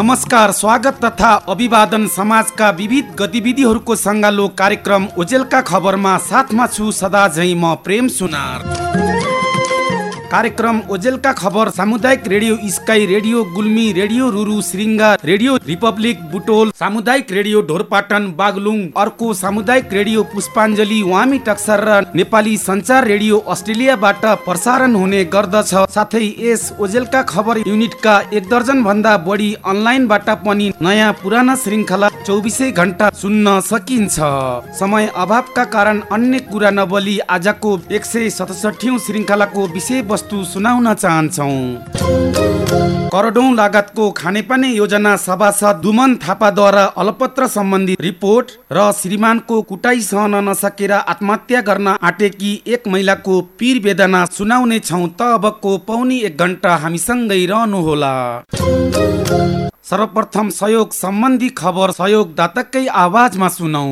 नमस्कार स्वागत तथा अभिवादन समाजका विविध गतिविधिहरूको सङ्गालो कार्यक्रम ओजेलका खबरमा साथमा छु सदा झै म प्रेम सुनार कार्यक्रम ओजेलका खबर सामुदायिक radio sky radio Gulmi radio Ruru Shringa radio republic Butwal सामुदायिक रेडियो ढोरपाटन बागलुङ अर्को सामुदायिक रेडियो पुष्पाञ्जली वामी टक्सर र नेपाली सञ्चार रेडियो अस्ट्रेलियाबाट प्रसारण हुने गर्दछ। साथै यस ओजेलका खबर युनिटका एक दर्जन भन्दा बढी अनलाइनबाट पनि नयाँ पुराना श्रृङ्खला चौबिसै घन्टा सुन्न सकिन्छ। समय अभावका कारण अन्य कुरा नबोली आजको एक सय सतसठी श्रृङ्खलाको विषय वस्तु सुनाउन चाहन्छौँ। करोडौँ लागतको खानेपानी योजना सभासद दुमन थापाद्वारा अलपत्र सम्बन्धी रिपोर्ट र श्रीमानको कुटाई सहन नसकेर आत्महत्या गर्न आँटेकी एक महिलाको पीर वेदना सुनाउने छौँ त अबको पौनी एक घन्टा हामीसँगै रहनुहोला। सर्वप्रथम सहयोग सम्बन्धी खबर सहयोग दातकै आवाजमा सुनौ।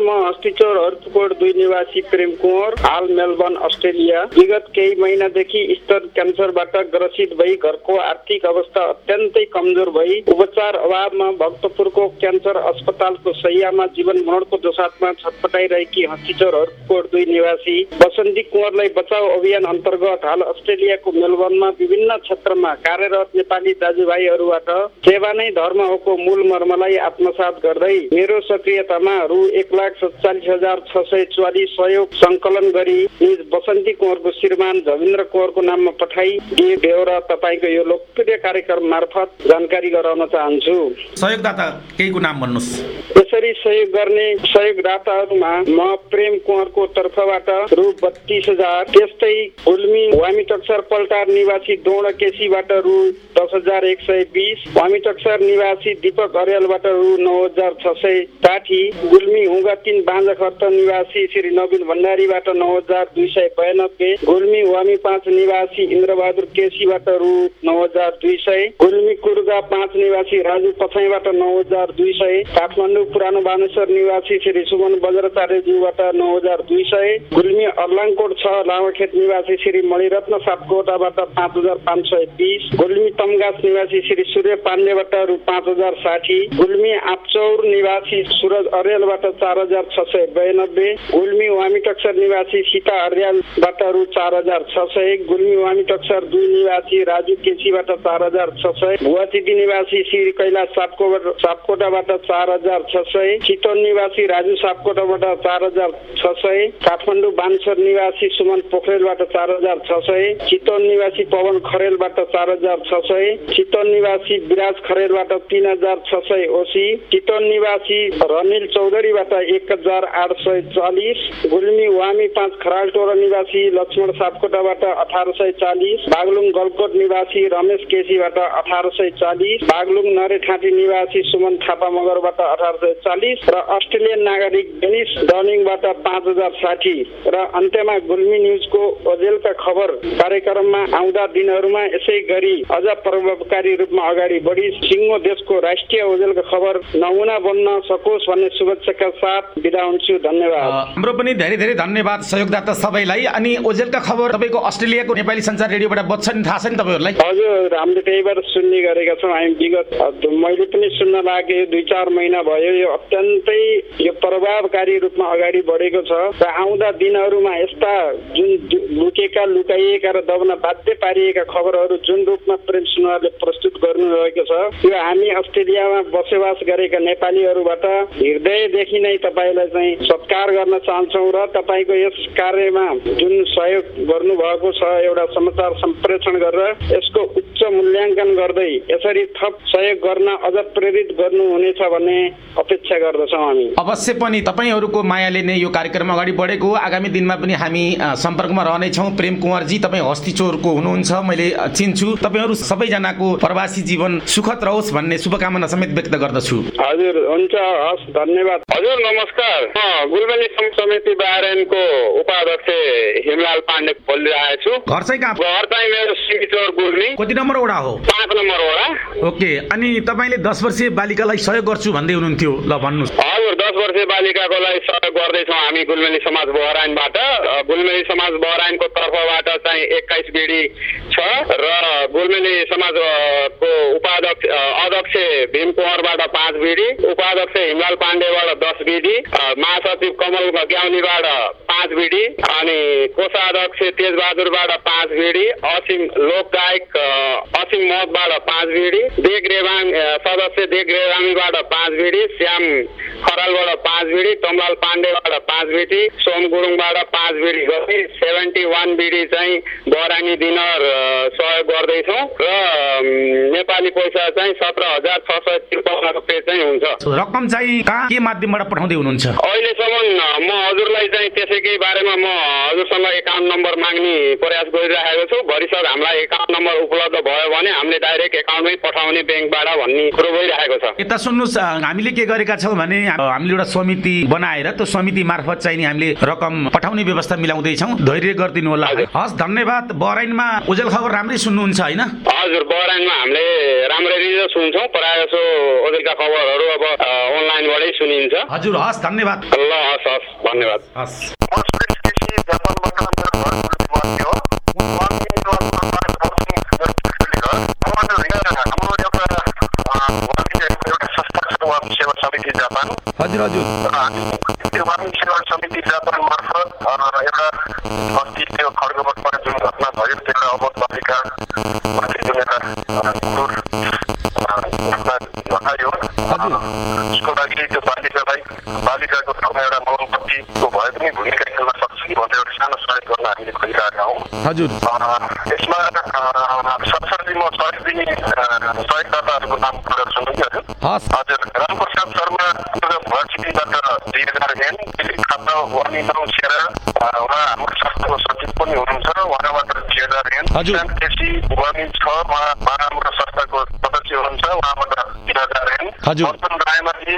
म अस्तिचौर हर्तकोट दुई निवासी प्रेम कुँवर हाल मेलबर्न अस्ट्रेलिया। विगत केही महिनादेखि स्तन क्यान्सरबाट ग्रसित भई घरको आर्थिक अवस्था अत्यन्तै कमजोर भई उपचार अभावमा भक्तपुरको क्यान्सर अस्पतालको सैयामा जीवन मरणको दोसाथमा छटपटाइरहेकी हस्तिचौर हर्तकोट दुई निवासी। बसन्ती कुँवरलाई बचाउ अभियान अन्तर्गत हाल अस्ट्रेलियाको मेलबर्नमा विभिन्न क्षेत्रमा कार्यरत नेपाली दाजुभाइहरूबाट सेवा नै धर्म होको मूल मर्मलाई आत्मसात गर्दै मेरो सक्रियतामा रु एक लाख सत्तालिस हजार छ सय चौवालिस सहयोग सङ्कलन गरी निज बसन्ती कुँवरको श्रीमान झविन्द्र कुँवरको नाममा पठाई दिए बेहोरा। तपाईँको यो लोकप्रिय कार्यक्रम मार्फत जानकारी गराउन चाहन्छु। सहयोगदाता केहीको नाम भन्नुहोस्। यसरी सहयोग गर्ने सहयोगदाताहरूमा म प्रेम कुँवरको तर्फबाट रु बत्तिस हजार। त्यस्तै गुल्मी वामिटक्सर पल्टार निवासी दौड केसीबाट रु दस हजार एक सय बिस। वामिटक्सर निवासी दीपक अर्यालबाट रु नौ हजार छ सय साठी। गुल्मी हुँगा तिन बाँझखर्त निवासी श्री नवीन भण्डारीबाट नौ हजार दुई सय बयानब्बे गुल्मी वामी पाँच निवासी इन्द्रबहादुर केसीबाट रु नौ हजार दुई सय गुल्मी कुर्गा पाँच निवासी राजु पछाइबाट नौ हजार दुई सय काठमाडौँ पुरानो बानेश्वर निवासी श्री सुमन बज्राचार्यज्यूबाट नौ हजार दुई सय गुल्मी अर्लाङकोट छ लामाखेत निवासी श्री मणिरत्न सापकोटाबाट पाँच हजार पाँच सय बिस गुल्मी तमगास निवासी श्री सूर्य पाण्डेबाट रु पाँच हजार साठी गुल्मी आपचौर निवासी सुरज अर्यालबाट चार हजार छ सय बयानब्बे गुल्मी वामिटक्सर निवासी सीता अर्यालबाट रु चार हजार छ सय गुल्मी वामिटक्सर दुई निवासी राजु केसीबाट चार हजार छ सय भुवाचिटी निवासी श्री कैलाश सापकोट सापकोटाबाट चार हजार छ सय चितवन निवासी राजु सापकोटाबाट चार हजार छ सय काठमाडौँ बानसर निवासी सुमन पोखरेलबाट चार हजार छ सय चितवन निवासी पवन खरेलबाट चार हजार छ सय चितवन निवासी विराज खरेलबाट तिन हजार छ सय ओसी चितवन निवासी रनिल चौधरीबाट एक हजार आठ सय चालिस गुल्मी वामी पाँच खरालटोरा निवासी लक्ष्मण सापकोटाबाट अठार सय चालिस बागलुङ गलकोट निवासी रमेश केसीबाट अठार सय चालिस बागलुङ नरेठाँटी निवासी सुमन थापा मगरबाट अठार सय चालिस र अस्ट्रेलियन नागरिक डेनिस डनिङबाट पाँच हजार साठी। र अन्त्यमा गुल्मी न्युजको ओजेलका खबर कार्यक्रममा आउँदा दिनहरूमा यसै गरी अझ प्रभावकारी रूपमा अगाडि बढी सिङ्गो देशको राष्ट्रिय ओजेलका खबर नमुना बन्न सकोस् भन्ने शुभेच्छाका साथ बिदा हुन्छु धन्यवाद। हाम्रो पनि धेरै धेरै धन्यवाद सहयोगदाता सबैलाई। अनि ओजेलका खबर तपाईँको अस्ट्रेलियाको नेपाली सञ्चार रेडियोबाट बज्छ नि थाहा छ नि तपाईँहरूलाई? हजुर हामीले त्यहीबाट सुन्ने गरेका छौँ। हामी विगत मैले पनि सुन्न लागे दुई चार महिना भयो। यो अत्यन्तै यो प्रभावकारी रूपमा अगाडि बढेको छ। र आउँदा दिनहरूमा यस्ता जुन लुकेका लुकाइएका र दब्न बाध्य पारिएका खबरहरू जुन रूपमा प्रेम सुनवारले प्रस्तुत गर्नु रहेको छ त्यो हामी अस्ट्रेलियामा बसोबास गरेका नेपालीहरूबाट हृदयदेखि नै तपाईँलाई चाहिँ सत्कार गर्न चाहन्छौँ र तपाईँको यस कार्यमा जुन सहयोग गर्नुभएको छ एउटा समाचार सम्प्रेषण गरेर यसको उच्च मूल्याङ्कन गर्दै यसरी थप सहयोग गर्न अझ प्रेरित गर्नुहुनेछ भन्ने अपेक्षा गर्दछौँ हामी। अवश्य पनि तपाईँहरूको मायाले नै यो कार्यक्रम अगाडि बढेको आगामी दिनमा पनि हामी सम्पर्कमा रहनेछौँ। प्रेम कुँवरजी तपाईँ हस्तिचोरको हुनुहुन्छ मैले चिन्छु। तपाईँहरू सबैजनाको प्रवासी जीवन सुखद रहोस् भन्ने शुभकामना समेत व्यक्त गर्दछु। हजुर हुन्छ हस् धन्यवाद। हजुर नमस्कार। सङ्घ समिति बारेनको उपाध्यक्ष हिमलाल पाण्डे बोलिरहेको छु घर चाहिँ कहाँ? घर चाहिँ मेरो सिमिचौर गुल्मी कति नम्बर नम्बर वडा हो। पाँच नम्बर वडा। ओके अनि तपाईँले दस वर्षीय बालिकालाई सहयोग गर्छु भन्दै हुनुहुन्थ्यो ल भन्नुहोस्। हजुर दस वर्षीय बालिकाको लागि सहयोग गर्दैछौँ हामी गुलमेली समाज बहराइनबाट। गुलमेली समाज बहराइनको तर्फबाट चाहिँ एक्काइस बिडी छ र गुलमेली समाजको उपाध्यक्ष अध्यक्ष भीम कुँवरबाट पाँच बिडी उपाध्यक्ष हिमलाल पाण्डेबाट दस बिडी महासचिव कमल ग्याउनीबाट पाँच बिडी अनि कोषाध्यक्ष तेजबहादुरबाट पाँच बिडी असिम लोक गायक असिम महतबाट पाँच बिडी देग रेवाङ अ, सदस्य देग रेवामीबाट पाँच बिडी श्याम खरालबाट पाँच बिडी कमलाल पाण्डेबाट पाँच बिडी सोम गुरुङबाट पाँच बिडी गरी सेभेन्टी वान बिडी चाहिँ बरानी दिनर अ, सहयोग गर्दैछौँ र नेपाली पैसा चाहिँ सत्र हजार छ सय त्रिपन्न रुपियाँ चाहिँ हुन्छ। रकम चाहिँ कहाँ के माध्यमबाट पठाउँदै हुनुहुन्छ? अहिलेसम्म म हजुरलाई चाहिँ त्यसैकै बारेमा म हजुरसँग एकाउन्ट नम्बर माग्ने प्रयास गरिरहेको छु। भरिसक हामीलाई एकाउन्ट नम्बर उपलब्ध भयो भने हामीले डाइरेक्ट एकाउन्टमै पठाउने ब्याङ्कबाट भन्ने कुरो भइरहेको छ। यता सुन्नुहोस् हामीले के गरेका छौँ भने हामीले एउटा समिति बनाएर त्यो समिति मार्फत चाहिँ नि हामीले रकम पठाउने व्यवस्था मिलाउँदैछौँ। धैर्य गरिदिनु होला। हस् धन्यवाद। बहराइनमा उजेल खबर राम्रै सुन्नुहुन्छ होइन? हजुर बहराइनमा हामीले राम्ररी नै सुन्छौँ। प्रायः जसो ओजेलका खबरहरू अब अनलाइनबाटै सुनिन्छ। हजुर हस् धन्यवाद। ल हस् हस् धन्यवाद। हस्। हजुर हजुर त्यो सेवा समिति जापान मार्फत एउटा अस्ति त्यो जुन घटना भयो त्यो एउटा अवध बालिका जुन एउटा घटना। उसको लागि त्यो बालिकालाई बालिकाको ठाउँमा एउटा भए पनि भूमिका खेल्न सक्छ कि भनेर एउटा सानो सहयोग गर्न खोजिरहेका हौँ हजुर यसमा सरसरी म सहयोग दिने सहयोगदाताहरूको नाम कि हजुर रामप्रसाद शर्मा भर्सिटीबाट दुई हजार एन खाता वानी नौ सेरा उहाँ हाम्रो संस्थाको सचिव पनि हुनुहुन्छ उहाँबाट दुई हजार एन केसी वानी छ उहाँ हाम्रो संस्थाको सदस्य हुनुहुन्छ उहाँबाट हजार एन रायमाझी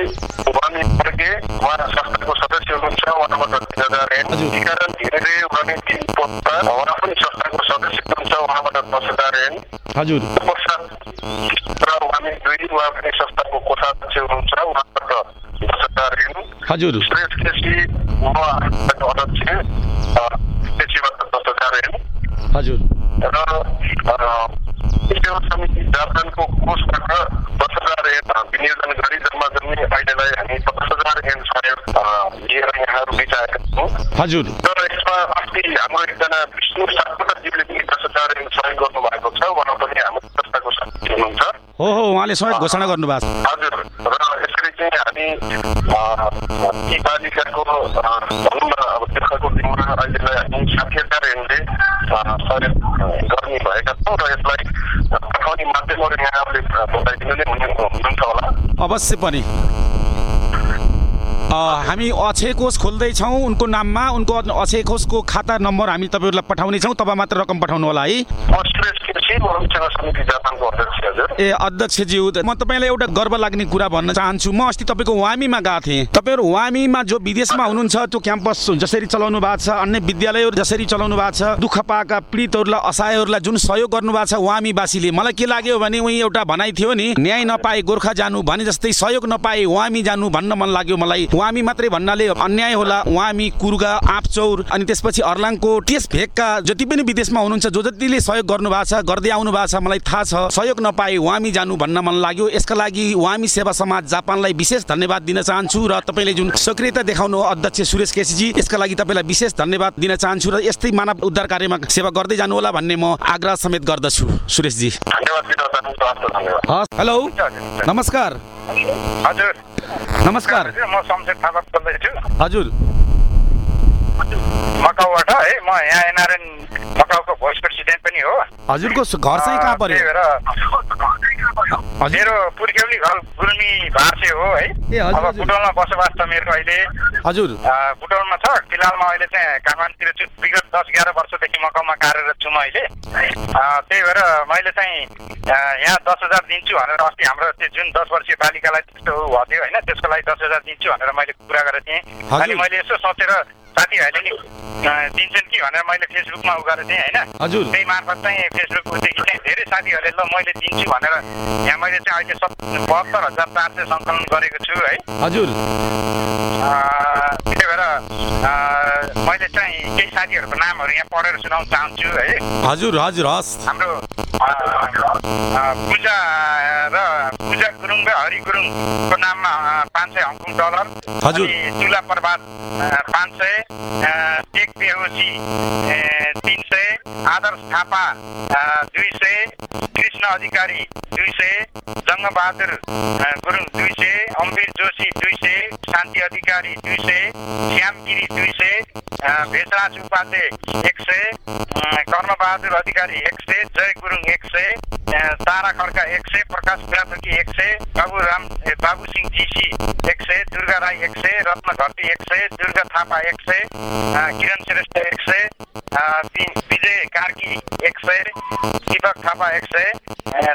वानी फर्के उहाँ संस्थाको सदस्य हुनुहुन्छ उहाँबाट तिन हजार एन। टिकाराम घिमिरे वानी तिन पोता उहाँ पनि संस्थाको सदस्य हुनुहुन्छ दस हजार। र उहाँले दुई उहाँ पनि संस्थाको कोषाध्यक्ष हुनुहुन्छ उहाँबाट दस हजार हजुर। सुरेश केसी अध्यक्ष केसीबाट र सेवा समिति जापानको कोषबाट दस हजार एन विनियोजन गरी जम्मा जम्मी अहिलेलाई हामी पचास हजार एन सहयोग लिएर यहाँहरू बिचाएका छौँ। हजुर। र यसमा अस्ति हाम्रो एकजना विष्णु सापकोटाज्यूले पनि दस हजार एन सहयोग गर्नुभएको छ उहाँ पनि हाम्रो संस्थाको सदस्य हुनुहुन्छ हो हो उहाँले सहयोग घोषणा गर्नुभएको छ। हजुर र यसरी चाहिँ हामी ती बालिकाको भनौँ न अब दुःखको दिनमा अहिलेलाई हामी एनले अ, सहयोग गर्ने भएका छौँ र यसलाई पठाउने माध्यमहरू यहाँहरूले बताइदिनु नै हुने हुनुहुन्छ होला। अवश्य पनि। हामी अक्षय कोष खोल्दैछौँ उनको नाममा। उनको अक्षय कोषको खाता नम्बर हामी तपाईँहरूलाई पठाउनेछौँ तपाईँ मात्र रकम पठाउनु होला है। ए अध्यक्षज्यू म तपाईँलाई एउटा गर्व लाग्ने कुरा भन्न चाहन्छु। म अस्ति तपाईँको वामीमा गएको थिएँ। तपाईँहरू वामीमा जो विदेशमा हुनुहुन्छ त्यो क्याम्पस जसरी चलाउनु भएको छ अन्य विद्यालयहरू जसरी चलाउनु भएको छ दुःख पाएका पीडितहरूलाई असहायहरूलाई जुन सहयोग गर्नु भएको छ वामीवासीले मलाई के लाग्यो भने उही एउटा भनाइ थियो नि न्याय नपाए गोर्खा जानु भने जस्तै सहयोग नपाए वामी जानु भन्न मन लाग्यो मलाई। वामी मात्रै भन्नाले अन्याय होला वामी कुर्गा आँपचौर अनि त्यसपछि अर्लाङको त्यस भेगका जति पनि विदेशमा हुनुहुन्छ जो जतिले सहयोग गर्नु भएको छ गर्दै आउनु भएको छ मलाई थाहा छ। सहयोग नपाए वामी जानु भन्न मन लाग्यो। यसका लागि वामी सेवा समाज जापानलाई विशेष धन्यवाद दिन चाहन्छु र तपाईँले जुन सक्रियता देखाउनु अध्यक्ष सुरेश केसीजी यसका लागि तपाईँलाई विशेष धन्यवाद दिन चाहन्छु र यस्तै मानव उद्धार कार्यमा सेवा गर्दै जानु होला भन्ने म आग्रह समेत गर्दछु। सुरेशजी। हेलो। नमस्कार। हजुर। नमस्कार। म शमशेर थापा बोल्दैछु। हजुर। मकाउबाट है म यहाँ एनआरएन मकाउको भोइस प्रेसिडेन्ट पनि हो। हजुरको घर चाहिँ कहाँ पर्यो? मेरो पुर्ख्यौली घर गुल्मी भार्से हो है। अब। बुटोलमा बसोबास छ मेरो अहिले। हजुर। बुटोलमा छ फिलहालमा अहिले चाहिँ कामानतिर छु विगत दस एघार वर्षदेखि मकाउमा कार्यरत छु म अहिले। त्यही भएर मैले चाहिँ यहाँ दस हजार दिन्छु भनेर अस्ति हाम्रो त्यो जुन दस वर्षीय बालिकालाई त्यस्तो थियो होइन त्यसको लागि दस हजार दिन्छु भनेर मैले कुरा गरेको थिएँ। अनि मैले यसो सोचेर साथीभाइले नि दिन्छन् कि भनेर मैले फेसबुकमा उ गरेको थिएँ होइन? हजुर। त्यही मार्फत चाहिँ फेसबुकदेखि चाहिँ धेरै साथीहरूले ल मैले दिन्छु भनेर यहाँ मैले चाहिँ अहिले सत् बहत्तर हजार चार सय सङ्कलन गरेको छु है। हजुर। त्यही भएर मैले चाहिँ केही साथीहरूको नामहरू यहाँ पढेर सुनाउन चाहन्छु है। हजुर हजुर हस्। हाम्रो पूजा र पूजा गुरुङ र हरि गुरुङको नाममा पाँच सय हङकङ डलर। हजुर। तुला प्रभात पाँच सय टेक बेहोसी अ, तिन सय आदर्श थापा दुई सय कृष्ण अधिकारी दुई सय जङ्गबहादुर गुरुङ दुई सय अम्बिर जोशी दुई सय शान्ति अधिकारी दुई सय श्याम गिरी दुई सय भेषराज उपाध्याय एक सय कर्मबहादुर अधिकारी एक सय जय गुरुङ एक सय तारा खड्का एक सय प्रकाश बुढाथोकी एक सय बाबु राम बाबु सिंह जीसी एक सय दुर्गा राई एक सय रत्न घटी एक सय दुर्गा थापा एक सय किरण श्रेष्ठ एक सय Äh, ha, bin, bir एक सय दीपक थापा एक सय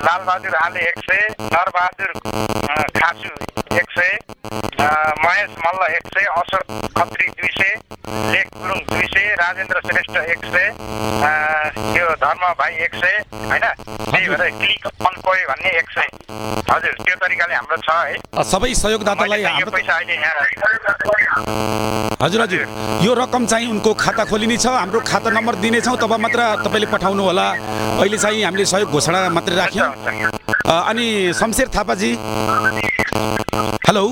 लालबहादुर आले एक सय नरबहादुर खासु एक सय महेश मल्ल एक सय अशोक खत्री दुई सय लेख गुरुङ दुई सय राजेन्द्र श्रेष्ठ एक सय त्यो धर्म भाइ एक सय होइन? त्यही भएर क्लिक अन कोय भन्ने एक सय हजुर त्यो तरिकाले हाम्रो छ है। सबै सहयोगदातालाई यो पैसा अहिले यहाँ हजुर हजुर। यो रकम चाहिँ उनको खाता खोलिने छ हाम्रो खाता नम्बर दिनेछौँ तब मात्र तपाईँले पठाउनु होला। अहिले चाहिँ हामीले सहयोग घोषणा मात्रै राख्यौँ। अनि शमशेर थापाजी। हेलो।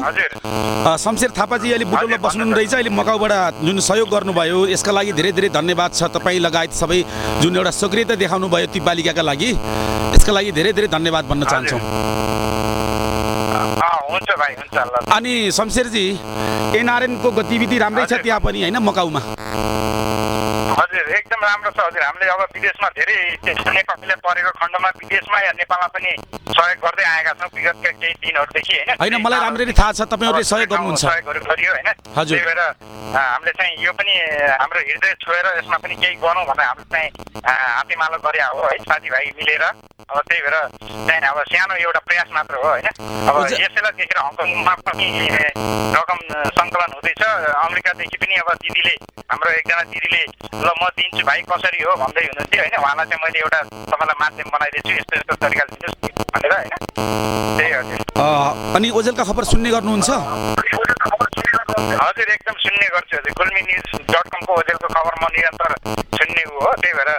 शमशेर थापाजी अहिले बुटोलमा बस्नु। रहेछ अहिले मकाउबाट जुन सहयोग गर्नुभयो यसका लागि धेरै धेरै धन्यवाद छ। तपाईँ लगायत सबै जुन एउटा सक्रियता देखाउनु भयो ती बालिकाका लागि यसका लागि धेरै धेरै धन्यवाद भन्न चाहन्छौँ। अनि शमशेरजी एनआरएनको गतिविधि राम्रै छ। त्यहाँ पनि होइन मकाउमा हजुर एकदम राम्रो छ हजुर। हामीले अब विदेशमा धेरै नेपालीले परेको खण्डमा विदेशमा या नेपालमा पनि सहयोग गर्दै आएका छौँ। विगतका केही दिनहरूदेखि होइन? होइन मलाई राम्ररी थाहा छ तपाईँहरूले सहयोग गर्नुहुन्छ। सहयोगहरू गरियो होइन? हजुर। त्यही भएर हामीले चाहिँ यो पनि हाम्रो हृदय छोएर यसमा पनि केही गरौँ भनेर हामीले चाहिँ हातेमालो गरे हो है? साथीभाइ मिलेर। अब त्यही भएर चाहिँ अब सानो एउटा प्रयास मात्र हो होइन? अब। यसैलाई देखेर हङकङमा पनि रकम सङ्कलन हुँदैछ। अमेरिकादेखि पनि अब दिदीले हाम्रो एकजना दिदीले ल म दिन्छु भाइ कसरी हो? भन्दै हुनुहुन्थ्यो होइन? उहाँलाई चाहिँ मैले एउटा तपाईँलाई माध्यम बनाइदिन्छु यस्तो यस्तो तरिकाले दिनुहोस् भनेर होइन? त्यही हजुर अनि ओजेलका खबर सुन्ने गर्नुहुन्छ? हजुर एकदम सुन्ने गर्छु हजुर। गुल्मी न्युज डट कमको ओजेलको खबर म निरन्तर सुन्ने ऊ हो त्यही भएर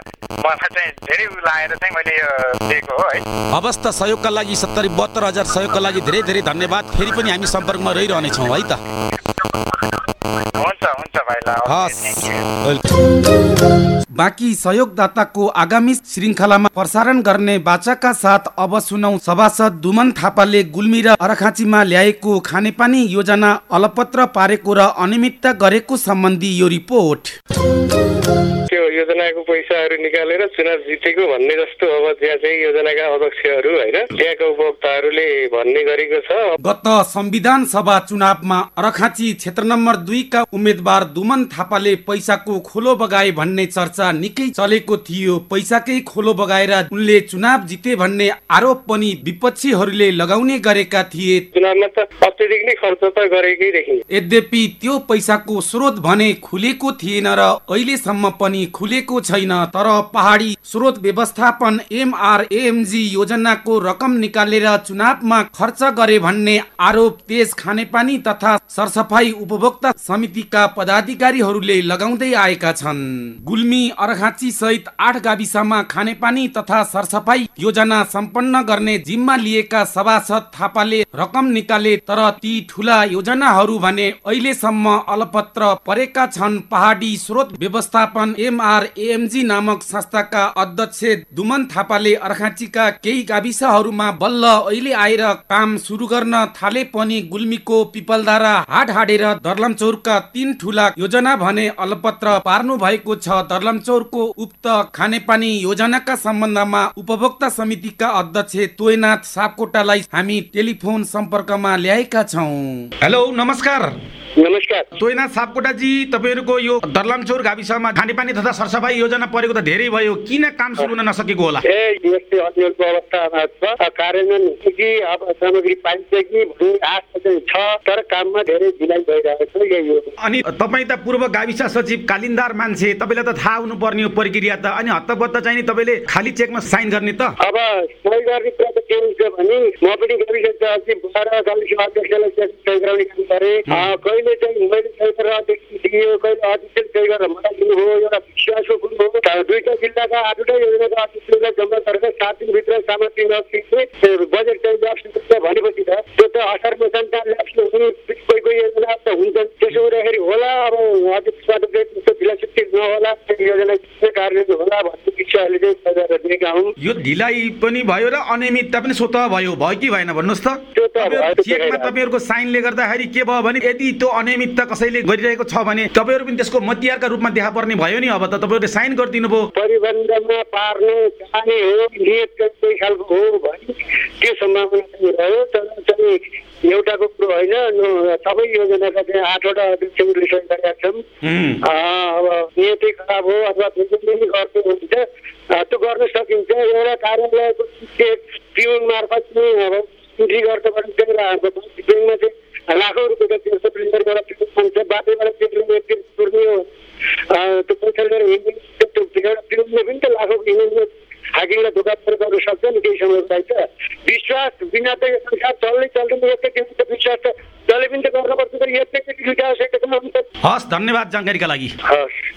मलाई चाहिँ धेरै उ लाएर चाहिँ मैले यो दिएको हो है। हवस् त सहयोगका लागि सत्तरी बहत्तर हजार सहयोगका लागि धेरै धेरै धन्यवाद। फेरि पनि हामी सम्पर्कमा रहिरहनेछौँ है त हुन्छ हुन्छ भाइ ल ओके, हस् thank you। वेलकम। बाँकी सहयोगदाताको आगामी श्रृङ्खलामा प्रसारण गर्ने बाचाका साथ अब सुनौ सभासद दुमन थापाले गुल्मी र अरखाँचीमा ल्याएको खानेपानी योजना अलपत्र पारेको र अनियमितता गरेको सम्बन्धी यो रिपोर्ट। योजनाको पैसाहरू निकालेर चुनाव जितेको भन्ने जस्तो अब त्यहाँ चाहिँ योजनाका अध्यक्षहरू होइन त्यहाँका उपभोक्ताहरूले भन्ने गरेको छ। गत संविधान सभा चुनावमा अरखाँची क्षेत्र नम्बर दुईका उम्मेद्वार दुमन थापाले पैसाको खोलो बगाए भन्ने चर्चा निकै चलेको थियो। पैसाकै खोलो बगाएर उनले चुनाव जिते भन्ने आरोप पनि विपक्षीहरूले लगाउने गरेका थिए। चुनावमा त अत्यधिक नै खर्च त गरेकै देखिन्छ। यद्यपि त्यो पैसाको स्रोत भने खुलेको थिएन र अहिलेसम्म पनि खुलेको छैन तर पहाडी स्रोत व्यवस्थापन एमआरएमजी योजनाको रकम निकालेर चुनावमा खर्च गरे भन्ने आरोप त्यस खानेपानी तथा सरसफाई उपभोक्ता समितिका पदाधिकारीहरूले लगाउँदै आएका छन्। गुल्मी अरखाँची सहित आठ गाविसमा खानेपानी तथा सरसफाई योजना सम्पन्न गर्ने जिम्मा लिएका सभासद थापाले रकम निकाले तर ती ठुला योजनाहरू भने अहिलेसम्म अलपत्र परेका छन्। पहाडी स्रोत व्यवस्थापन एमआरएमजी नामक संस्थाका अध्यक्ष दुमन थापाले अर्खाँचीका केही गाविसहरूमा बल्ल अहिले आएर काम सुरु गर्न थाले पनि गुल्मीको पिपलधारा हाट हाडेर दर्लमचौरका तीन ठुला योजना भने अलपत्र पार्नु भएको छ। दर्लमचौरको उक्त खानेपानी योजनाका सम्बन्धमा उपभोक्ता समितिका अध्यक्ष तोयनाथ सापकोटालाई हामी टेलिफोन सम्पर्कमा ल्याएका छौँ। हेलो नमस्कार। नमस्कार। तोयनाथ सापकोटाजी तपाईँहरूको यो दर्लाङचौर गाविसमा खानेपानी तथा सरसफाइ योजना परेको त धेरै भयो। किन काम सुरु हुन नसकेको होला? ए यस्तै अन्यलको अवस्थामा छ। कार्यान्वयन कि अब सामग्री पाइन्छ कि आशा छ तर काममा धेरै ढिलाइ भइरहेको छ यही हो अनि तपाईँ त पूर्व गाविस सचिव कालिन्दार मान्छे तपाईँलाई त थाहा हुनुपर्ने हो प्रक्रिया त। अनि हत्तपत्त चाहिँ नि तपाईँले खाली चेकमा साइन गर्ने त? अब सही गर्ने कुरा त के हुन्छ भने म पनि गाविस सचिव भएर गाविस अध्यक्षलाई चेक गराउने काम गरेँ कहिले चाहिँ मैले अध्यक्ष दियो कहिले अध्यक्ष सही गरेर मलाई दिनुभयो एउटा विश्वासको कुरो हो दुईटा जिल्लाका आठवटा योजनाका अध्यक्षलाई जम्मा गरेर सात दिनभित्र सामग्री नसिक्ने बजेट चाहिँ ल्याप्स हुन्छ भनेपछि त त्यो त असार मसान्ता ल्याप्स हुने कोही कोही योजना त हुन्छ त्यसो हुँदाखेरि होला अब अध्यक्षबाट चाहिँ त्यस्तो ढिलाछुट्टी नहोला त्यो योजना कार्यान्वयन होला भन्ने गरेर दिएका हुन्। यो ढिलाइ पनि भयो र अनियमितता पनि स्वतः भयो। भयो कि भएन भन्नुहोस् त। चेकमा। तपाईँहरूको साइनले गर्दाखेरि के भयो भने यदि त्यो अनियमितता कसैले गरिरहेको छ भने तपाईँहरू पनि त्यसको मतियारका रूपमा देखा पर्ने भयो नि अब त। तपाईँहरूले साइन गरिदिनु भयो। परिबन्धमा पार्ने चाहने हो नियत कोही खालको हो भने त्यो सम्भावना चाहिँ रह्यो। तर चाहिँ एउटाको कुरो होइन सबै योजनाका चाहिँ आठवटा अध्यक्षहरूले सही गरेका। अँ, अब नियतै खराब हो अथवा पनि हुन्छ त्यो गर्न सकिन्छ। एउटा कार्यालयको चेक पिउन मार्फत चाहिँ अब इन्ट्री चाहिँ हाम्रो ब्याङ्कमा चाहिँ लाखौँ रुपियाँको तेर्सो प्रिन्टरबाट पिउन मान्छ बाटैबाट चेकले पुर्ने हो। अँ, त्यो पैसा लिएर हिँड्ने त्यो एउटा पिउनले पनि त लाखौँ हिँड्ने हाकिङलाई धोका गर्नु सक्छ नि केही समय चाहिन्छ विश्वास बिना त यो संसार चल्दै चल्दैन एकैचोटि त विश्वास त जसले पनि त गर्नुपर्छ। एकैचोटि दुइटा आवश्यकता हुन्छ। हस् धन्यवाद जानकारीका लागि। हस्।